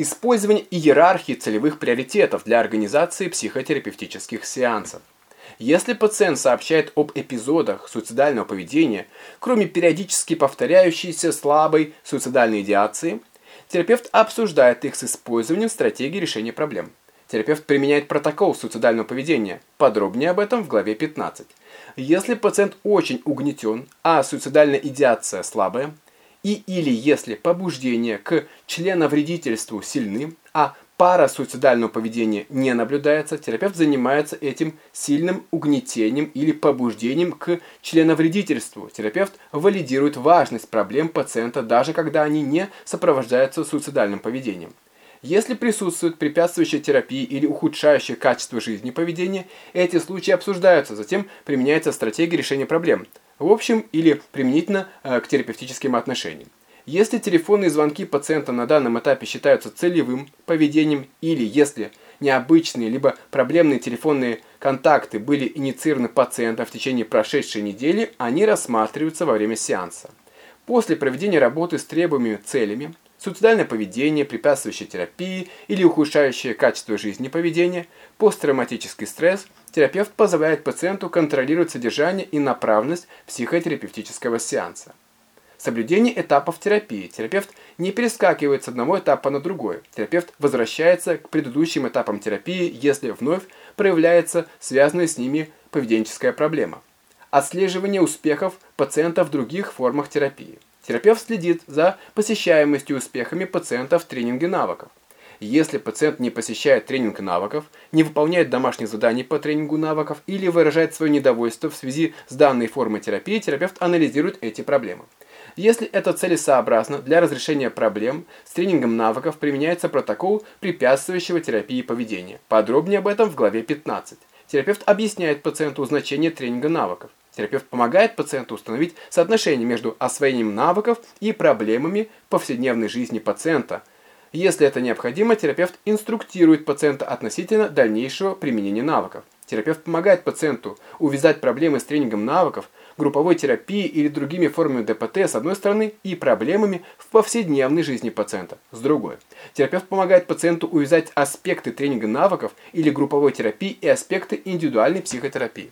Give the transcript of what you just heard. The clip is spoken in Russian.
Использование иерархии целевых приоритетов для организации психотерапевтических сеансов. Если пациент сообщает об эпизодах суицидального поведения, кроме периодически повторяющейся слабой суицидальной идеации, терапевт обсуждает их с использованием стратегии решения проблем. Терапевт применяет протокол суицидального поведения. Подробнее об этом в главе 15. Если пациент очень угнетен, а суицидальная идеация слабая, и или если побуждения к членовредительству сильны, а пара суицидального поведения не наблюдается, терапевт занимается этим сильным угнетением или побуждением к членовредительству. Терапевт валидирует важность проблем пациента, даже когда они не сопровождаются суицидальным поведением. Если присутствует препятствующая терапии или ухудшающее качество жизни поведение, эти случаи обсуждаются, затем применяется стратегия решения проблем, в общем или применительно э, к терапевтическим отношениям. Если телефонные звонки пациента на данном этапе считаются целевым поведением или если необычные либо проблемные телефонные контакты были инициированы пациентом в течение прошедшей недели, они рассматриваются во время сеанса. После проведения работы с требуемыми целями суицидальное поведение, препятствующее терапии или ухудшающее качество жизни поведение, посттравматический стресс, терапевт позволяет пациенту контролировать содержание и направленность психотерапевтического сеанса. Соблюдение этапов терапии. Терапевт не перескакивает с одного этапа на другой. Терапевт возвращается к предыдущим этапам терапии, если вновь проявляется связанная с ними поведенческая проблема. Отслеживание успехов пациента в других формах терапии. Терапевт следит за посещаемостью и успехами пациента в тренинге навыков. Если пациент не посещает тренинг навыков, не выполняет домашних заданий по тренингу навыков или выражает свое недовольство в связи с данной формой терапии, терапевт анализирует эти проблемы. Если это целесообразно, для разрешения проблем с тренингом навыков применяется протокол препятствующего терапии поведения. Подробнее об этом в главе 15. Терапевт объясняет пациенту значение тренинга навыков. Терапевт помогает пациенту установить соотношение между освоением навыков и проблемами повседневной жизни пациента. Если это необходимо, терапевт инструктирует пациента относительно дальнейшего применения навыков. Терапевт помогает пациенту увязать проблемы с тренингом навыков, групповой терапией или другими формами ДПТ с одной стороны и проблемами в повседневной жизни пациента с другой. Терапевт помогает пациенту увязать аспекты тренинга навыков или групповой терапии и аспекты индивидуальной психотерапии.